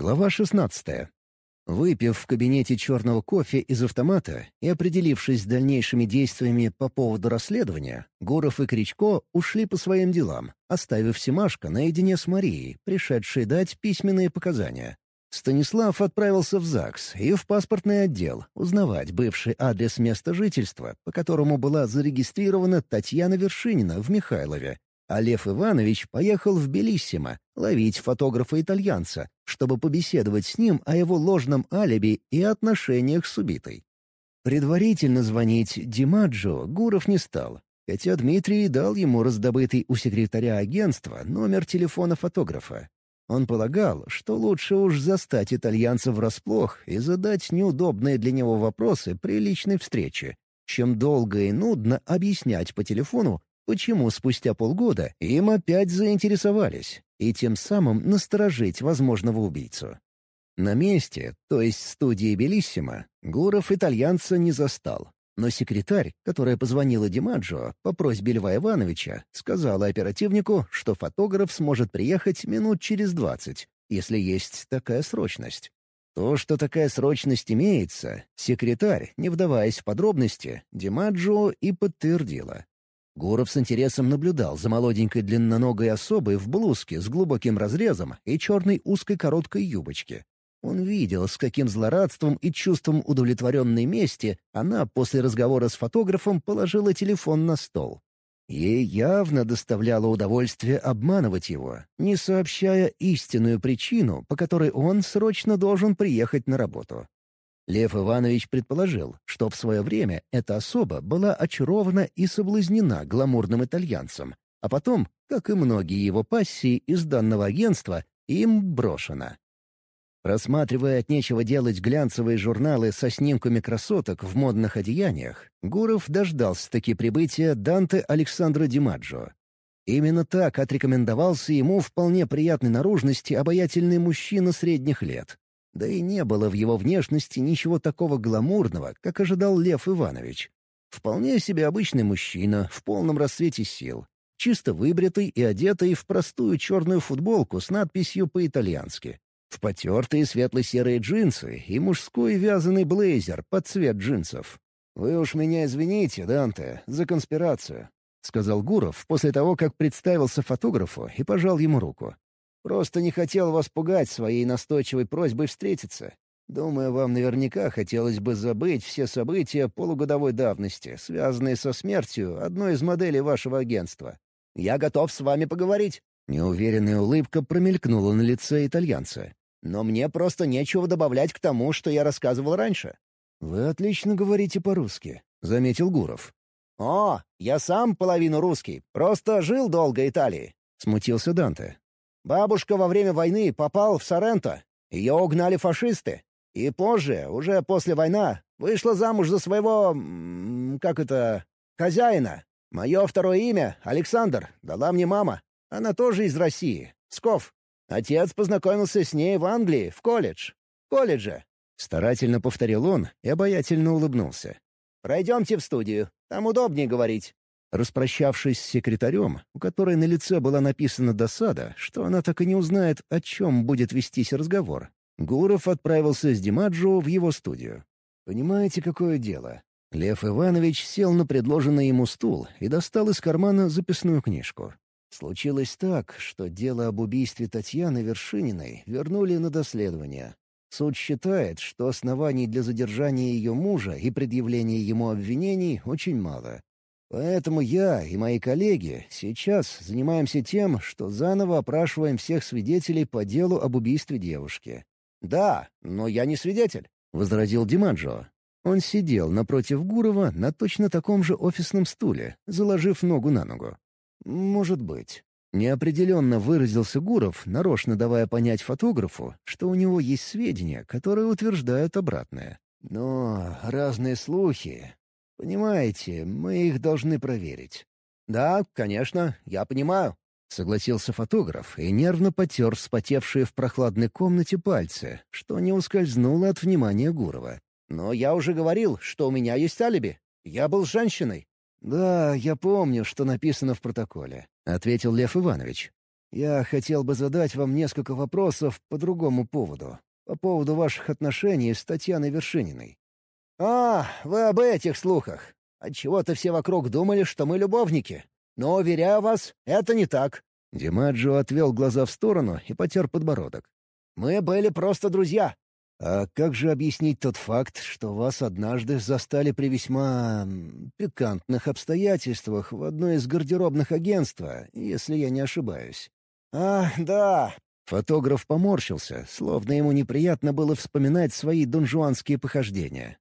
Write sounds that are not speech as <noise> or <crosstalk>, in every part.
Глава 16. Выпив в кабинете черного кофе из автомата и определившись с дальнейшими действиями по поводу расследования, Гуров и Кричко ушли по своим делам, оставив Семашко наедине с Марией, пришедшей дать письменные показания. Станислав отправился в ЗАГС и в паспортный отдел узнавать бывший адрес места жительства, по которому была зарегистрирована Татьяна Вершинина в Михайлове, а Лев Иванович поехал в Белиссимо ловить фотографа-итальянца, чтобы побеседовать с ним о его ложном алиби и отношениях с убитой. Предварительно звонить Димаджо Гуров не стал, хотя Дмитрий дал ему раздобытый у секретаря агентства номер телефона фотографа. Он полагал, что лучше уж застать итальянца врасплох и задать неудобные для него вопросы при личной встрече, чем долго и нудно объяснять по телефону, почему спустя полгода им опять заинтересовались, и тем самым насторожить возможного убийцу. На месте, то есть в студии Белиссимо, Гуров итальянца не застал. Но секретарь, которая позвонила Димаджо по просьбе Льва Ивановича, сказала оперативнику, что фотограф сможет приехать минут через двадцать, если есть такая срочность. То, что такая срочность имеется, секретарь, не вдаваясь в подробности, Димаджо и подтвердила. Гуров с интересом наблюдал за молоденькой длинноногой особой в блузке с глубоким разрезом и черной узкой короткой юбочке. Он видел, с каким злорадством и чувством удовлетворенной мести она после разговора с фотографом положила телефон на стол. Ей явно доставляло удовольствие обманывать его, не сообщая истинную причину, по которой он срочно должен приехать на работу. Лев Иванович предположил, что в свое время эта особа была очарована и соблазнена гламурным итальянцем, а потом, как и многие его пассии из данного агентства, им брошена. Рассматривая от нечего делать глянцевые журналы со снимками красоток в модных одеяниях, Гуров дождался-таки прибытия Данте Александра Димаджо. Именно так отрекомендовался ему вполне приятной наружности обаятельный мужчина средних лет, да и не было в его внешности ничего такого гламурного, как ожидал Лев Иванович. Вполне себе обычный мужчина, в полном расцвете сил. Чисто выбритый и одетый в простую черную футболку с надписью по-итальянски. В потертые светло-серые джинсы и мужской вязаный блейзер под цвет джинсов. «Вы уж меня извините, Данте, за конспирацию», — сказал Гуров после того, как представился фотографу и пожал ему руку. Просто не хотел вас пугать своей настойчивой просьбой встретиться. Думаю, вам наверняка хотелось бы забыть все события полугодовой давности, связанные со смертью одной из моделей вашего агентства. Я готов с вами поговорить». Неуверенная улыбка промелькнула на лице итальянца. «Но мне просто нечего добавлять к тому, что я рассказывал раньше». «Вы отлично говорите по-русски», — заметил Гуров. «О, я сам половину русский, просто жил долго Италии», — смутился Данте. Бабушка во время войны попал в Соренто. Ее угнали фашисты. И позже, уже после войны, вышла замуж за своего... как это... хозяина. Мое второе имя — Александр, дала мне мама. Она тоже из России, Сков. Отец познакомился с ней в Англии, в колледж. Колледже. Старательно повторил он и обаятельно улыбнулся. «Пройдемте в студию. Там удобнее говорить». Распрощавшись с секретарем, у которой на лице была написана досада, что она так и не узнает, о чем будет вестись разговор, Гуров отправился с Димаджо в его студию. «Понимаете, какое дело?» Лев Иванович сел на предложенный ему стул и достал из кармана записную книжку. Случилось так, что дело об убийстве Татьяны Вершининой вернули на доследование. Суд считает, что оснований для задержания ее мужа и предъявления ему обвинений очень мало. Поэтому я и мои коллеги сейчас занимаемся тем, что заново опрашиваем всех свидетелей по делу об убийстве девушки. «Да, но я не свидетель», — возразил Диманджо. Он сидел напротив Гурова на точно таком же офисном стуле, заложив ногу на ногу. «Может быть». Неопределенно выразился Гуров, нарочно давая понять фотографу, что у него есть сведения, которые утверждают обратное. Но разные слухи, Понимаете, мы их должны проверить». «Да, конечно, я понимаю», — согласился фотограф и нервно потер вспотевшие в прохладной комнате пальцы, что не ускользнуло от внимания Гурова. «Но я уже говорил, что у меня есть алиби. Я был женщиной». «Да, я помню, что написано в протоколе», — ответил Лев Иванович. Я хотел бы задать вам несколько вопросов по другому поводу. По поводу ваших отношений с Татьяной Вершининой». «А, вы об этих слухах. Отчего-то все вокруг думали, что мы любовники. Но, уверяю вас, это не так». Димаджо отвел глаза в сторону и потер подбородок. «Мы были просто друзья». «А как же объяснить тот факт, что вас однажды застали при весьма... пикантных обстоятельствах в одной из гардеробных агентства, если я не ошибаюсь?» «А, да». Фотограф поморщился, словно ему неприятно было вспоминать свои донжуанские похождения.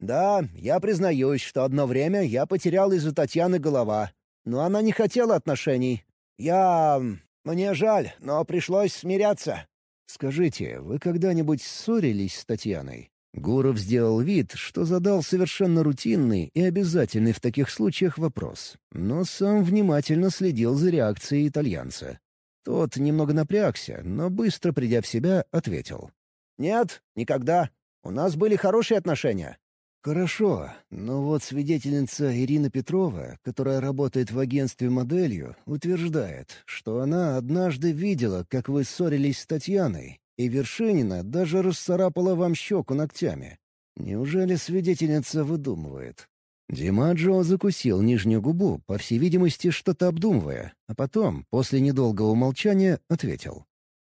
«Да, я признаюсь, что одно время я потерял из-за Татьяны голова, но она не хотела отношений. Я... мне жаль, но пришлось смиряться». «Скажите, вы когда-нибудь ссорились с Татьяной?» Гуров сделал вид, что задал совершенно рутинный и обязательный в таких случаях вопрос, но сам внимательно следил за реакцией итальянца. Тот немного напрягся, но быстро придя в себя, ответил. «Нет, никогда. У нас были хорошие отношения. «Хорошо, но вот свидетельница Ирина Петрова, которая работает в агентстве моделью, утверждает, что она однажды видела, как вы ссорились с Татьяной, и Вершинина даже расцарапала вам щеку ногтями. Неужели свидетельница выдумывает?» Димаджо закусил нижнюю губу, по всей видимости, что-то обдумывая, а потом, после недолгого молчания, ответил.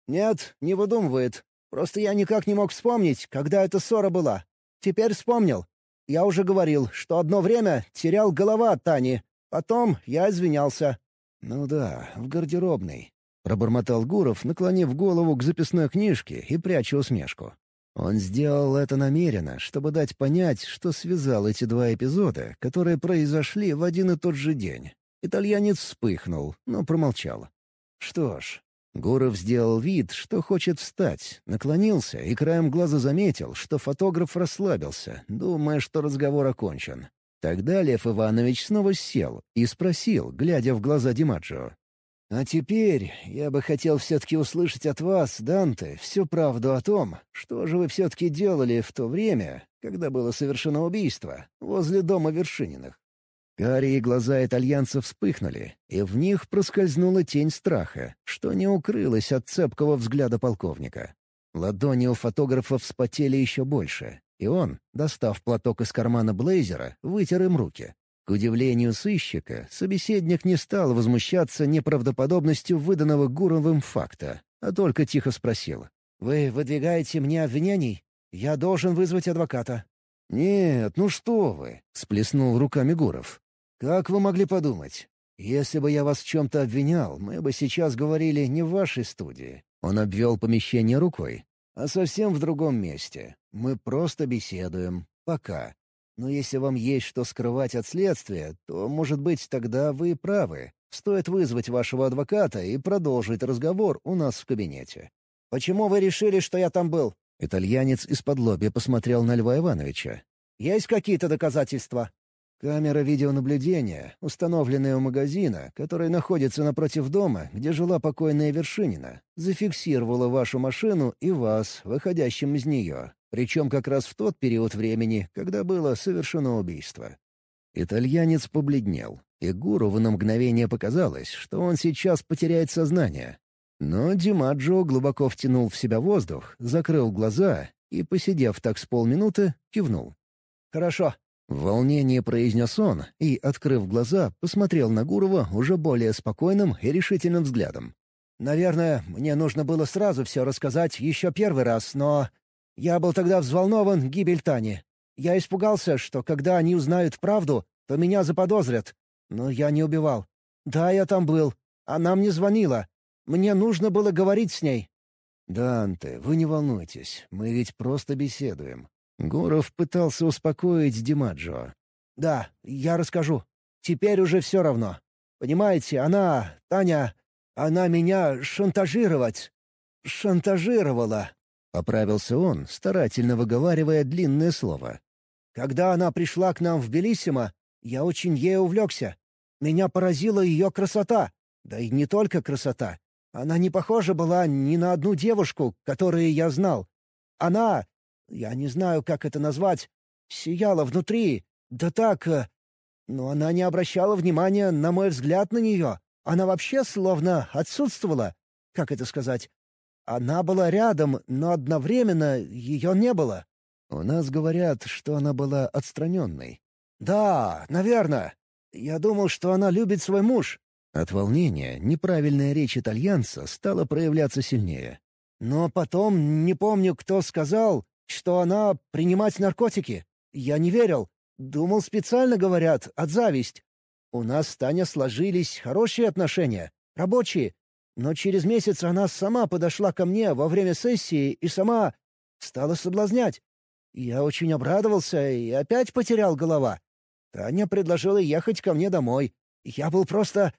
«Нет, не выдумывает. Просто я никак не мог вспомнить, когда эта ссора была. Теперь вспомнил. Я уже говорил, что одно время терял голова от Тани. Потом я извинялся». «Ну да, в гардеробной», — пробормотал Гуров, наклонив голову к записной книжке и пряча усмешку. Он сделал это намеренно, чтобы дать понять, что связал эти два эпизода, которые произошли в один и тот же день. Итальянец вспыхнул, но промолчал. Что ж, Гуров сделал вид, что хочет встать, наклонился и краем глаза заметил, что фотограф расслабился, думая, что разговор окончен. Тогда Лев Иванович снова сел и спросил, глядя в глаза Димаджо. «А теперь я бы хотел все-таки услышать от вас, Данте, всю правду о том, что же вы все-таки делали в то время, когда было совершено убийство, возле дома Вершининых. Карие глаза итальянца вспыхнули, и в них проскользнула тень страха, что не укрылось от цепкого взгляда полковника. Ладони у фотографа вспотели еще больше, и он, достав платок из кармана блейзера, вытер им руки. К удивлению сыщика, собеседник не стал возмущаться неправдоподобностью выданного Гуровым факта, а только тихо спросил. «Вы выдвигаете мне обвинений? Я должен вызвать адвоката». «Нет, ну что вы!» — сплеснул руками Гуров. «Как вы могли подумать? Если бы я вас в чем-то обвинял, мы бы сейчас говорили не в вашей студии». Он обвел помещение рукой. «А совсем в другом месте. Мы просто беседуем. Пока. Но если вам есть что скрывать от следствия, то, может быть, тогда вы правы. Стоит вызвать вашего адвоката и продолжить разговор у нас в кабинете». «Почему вы решили, что я там был?» Итальянец из-под посмотрел на Льва Ивановича. «Есть какие-то доказательства?» Камера видеонаблюдения, установленная у магазина, который находится напротив дома, где жила покойная Вершинина, зафиксировала вашу машину и вас, выходящим из нее, причем как раз в тот период времени, когда было совершено убийство. Итальянец побледнел, и Гурову на мгновение показалось, что он сейчас потеряет сознание. Но Димаджо глубоко втянул в себя воздух, закрыл глаза и, посидев так с полминуты, кивнул. «Хорошо, в волнении произнес он и, открыв глаза, посмотрел на Гурова уже более спокойным и решительным взглядом. «Наверное, мне нужно было сразу все рассказать еще первый раз, но... Я был тогда взволнован гибель Тани. Я испугался, что когда они узнают правду, то меня заподозрят. Но я не убивал. Да, я там был. Она мне звонила. Мне нужно было говорить с ней». «Данте, вы не волнуйтесь, мы ведь просто беседуем. Гуров пытался успокоить Димаджо. «Да, я расскажу. Теперь уже все равно. Понимаете, она, Таня, она меня шантажировать. Шантажировала». Поправился он, старательно выговаривая длинное слово. «Когда она пришла к нам в Белиссимо, я очень ей увлекся. Меня поразила ее красота. Да и не только красота. Она не похожа была ни на одну девушку, которую я знал. Она я не знаю, как это назвать, сияла внутри, да так... Э, но она не обращала внимания на мой взгляд на нее. Она вообще словно отсутствовала. Как это сказать? Она была рядом, но одновременно ее не было. У нас говорят, что она была отстраненной. Да, наверное. Я думал, что она любит свой муж. От волнения неправильная речь итальянца стала проявляться сильнее. Но потом не помню, кто сказал, что она принимать наркотики. Я не верил. Думал, специально говорят, от зависть. У нас с Таня сложились хорошие отношения, рабочие. Но через месяц она сама подошла ко мне во время сессии и сама стала соблазнять. Я очень обрадовался и опять потерял голова. Таня предложила ехать ко мне домой. Я был просто...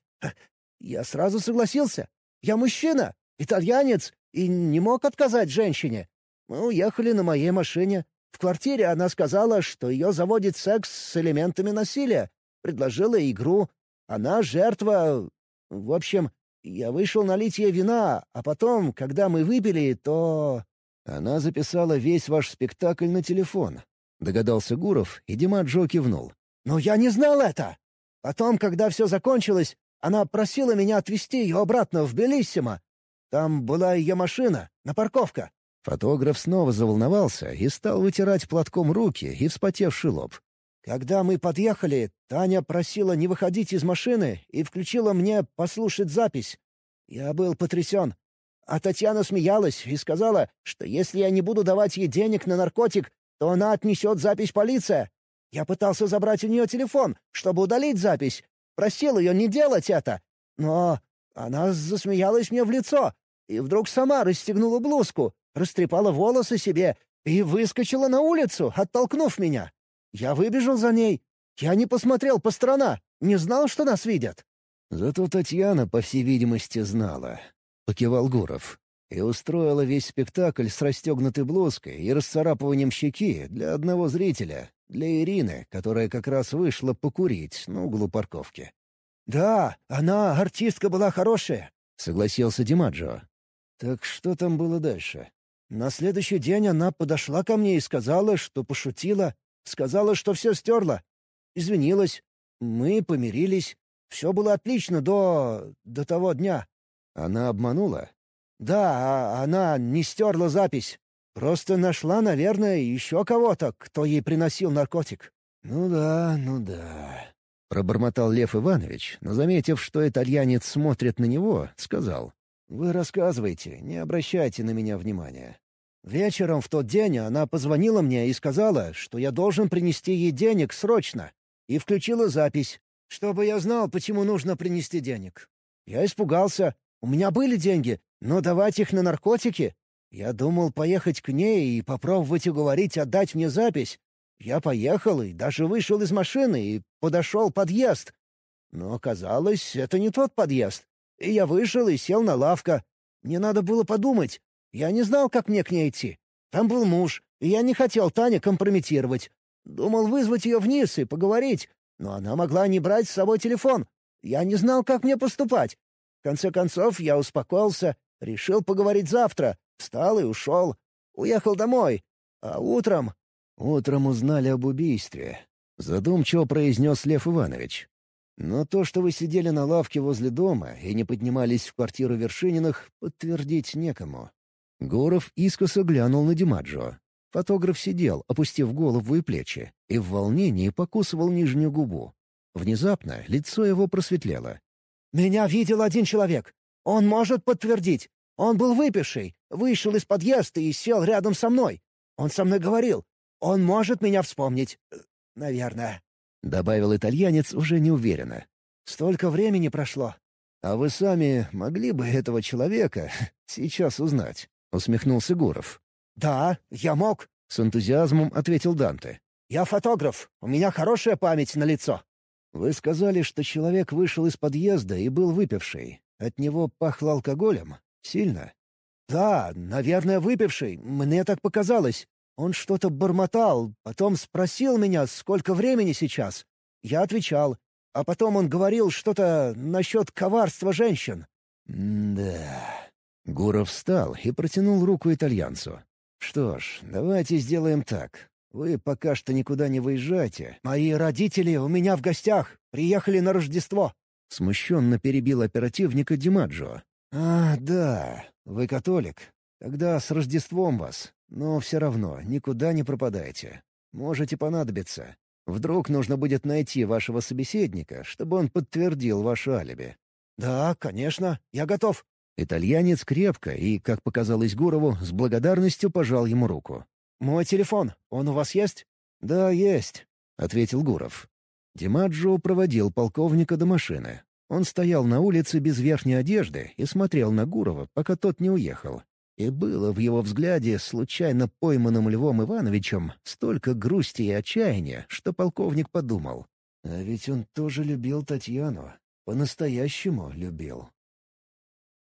Я сразу согласился. Я мужчина, итальянец, и не мог отказать женщине. Мы уехали на моей машине. В квартире она сказала, что ее заводит секс с элементами насилия. Предложила игру. Она жертва... В общем, я вышел налить ей вина, а потом, когда мы выпили, то... Она записала весь ваш спектакль на телефон. Догадался Гуров, и Димаджо кивнул. «Но я не знал это! Потом, когда все закончилось, она просила меня отвезти ее обратно в Белиссимо. Там была ее машина, на парковка. Фотограф снова заволновался и стал вытирать платком руки и вспотевший лоб. Когда мы подъехали, Таня просила не выходить из машины и включила мне послушать запись. Я был потрясен. А Татьяна смеялась и сказала, что если я не буду давать ей денег на наркотик, то она отнесет запись полиция. Я пытался забрать у нее телефон, чтобы удалить запись. Просил ее не делать это. Но она засмеялась мне в лицо и вдруг сама расстегнула блузку, растрепала волосы себе и выскочила на улицу, оттолкнув меня. Я выбежал за ней. Я не посмотрел по сторонам, не знал, что нас видят. Зато Татьяна, по всей видимости, знала. Покивал Гуров. И устроила весь спектакль с расстегнутой блузкой и расцарапыванием щеки для одного зрителя, для Ирины, которая как раз вышла покурить на углу парковки. «Да, она артистка была хорошая», — согласился Димаджо. «Так что там было дальше?» «На следующий день она подошла ко мне и сказала, что пошутила, сказала, что все стерла. Извинилась. Мы помирились. Все было отлично до... до того дня». «Она обманула?» «Да, а она не стерла запись. Просто нашла, наверное, еще кого-то, кто ей приносил наркотик». «Ну да, ну да», — пробормотал Лев Иванович, но, заметив, что итальянец смотрит на него, сказал. «Вы рассказывайте, не обращайте на меня внимания». Вечером в тот день она позвонила мне и сказала, что я должен принести ей денег срочно, и включила запись, чтобы я знал, почему нужно принести денег. Я испугался. У меня были деньги, но давать их на наркотики? Я думал поехать к ней и попробовать уговорить отдать мне запись, я поехал и даже вышел из машины и подошел подъезд. Но оказалось, это не тот подъезд. И я вышел и сел на лавка. Мне надо было подумать. Я не знал, как мне к ней идти. Там был муж, и я не хотел Таня компрометировать. Думал вызвать ее вниз и поговорить, но она могла не брать с собой телефон. Я не знал, как мне поступать. В конце концов, я успокоился, решил поговорить завтра, встал и ушел. Уехал домой. А утром Утром узнали об убийстве. Задумчиво произнес Лев Иванович. Но то, что вы сидели на лавке возле дома и не поднимались в квартиру Вершининых, подтвердить некому. Гуров искоса глянул на Димаджо. Фотограф сидел, опустив голову и плечи, и в волнении покусывал нижнюю губу. Внезапно лицо его просветлело. «Меня видел один человек. Он может подтвердить. Он был выпивший, вышел из подъезда и сел рядом со мной. Он со мной говорил. Он может меня вспомнить. Э, наверное», — добавил итальянец уже неуверенно. «Столько времени прошло». «А вы сами могли бы этого человека <laughs> сейчас узнать?» — усмехнулся Гуров. «Да, я мог», — с энтузиазмом ответил Данте. «Я фотограф. У меня хорошая память на лицо». «Вы сказали, что человек вышел из подъезда и был выпивший. От него пахло алкоголем? Сильно?» «Да, наверное, выпивший. Мне так показалось. Он что-то бормотал, потом спросил меня, сколько времени сейчас. Я отвечал, а потом он говорил что-то насчет коварства женщин. «Да...» Гуров встал и протянул руку итальянцу. «Что ж, давайте сделаем так. Вы пока что никуда не выезжайте. Мои родители у меня в гостях, приехали на Рождество. — смущенно перебил оперативника Димаджо. «А, да, вы католик. Тогда с Рождеством вас. Но все равно никуда не пропадайте. Можете понадобиться. Вдруг нужно будет найти вашего собеседника, чтобы он подтвердил ваше алиби». «Да, конечно, я готов». Итальянец крепко и, как показалось Гурову, с благодарностью пожал ему руку. «Мой телефон, он у вас есть?» «Да, есть», — ответил Гуров. Димаджо проводил полковника до машины. Он стоял на улице без верхней одежды и смотрел на Гурова, пока тот не уехал. И было в его взгляде, случайно пойманным Львом Ивановичем, столько грусти и отчаяния, что полковник подумал. А ведь он тоже любил Татьяну. По-настоящему любил.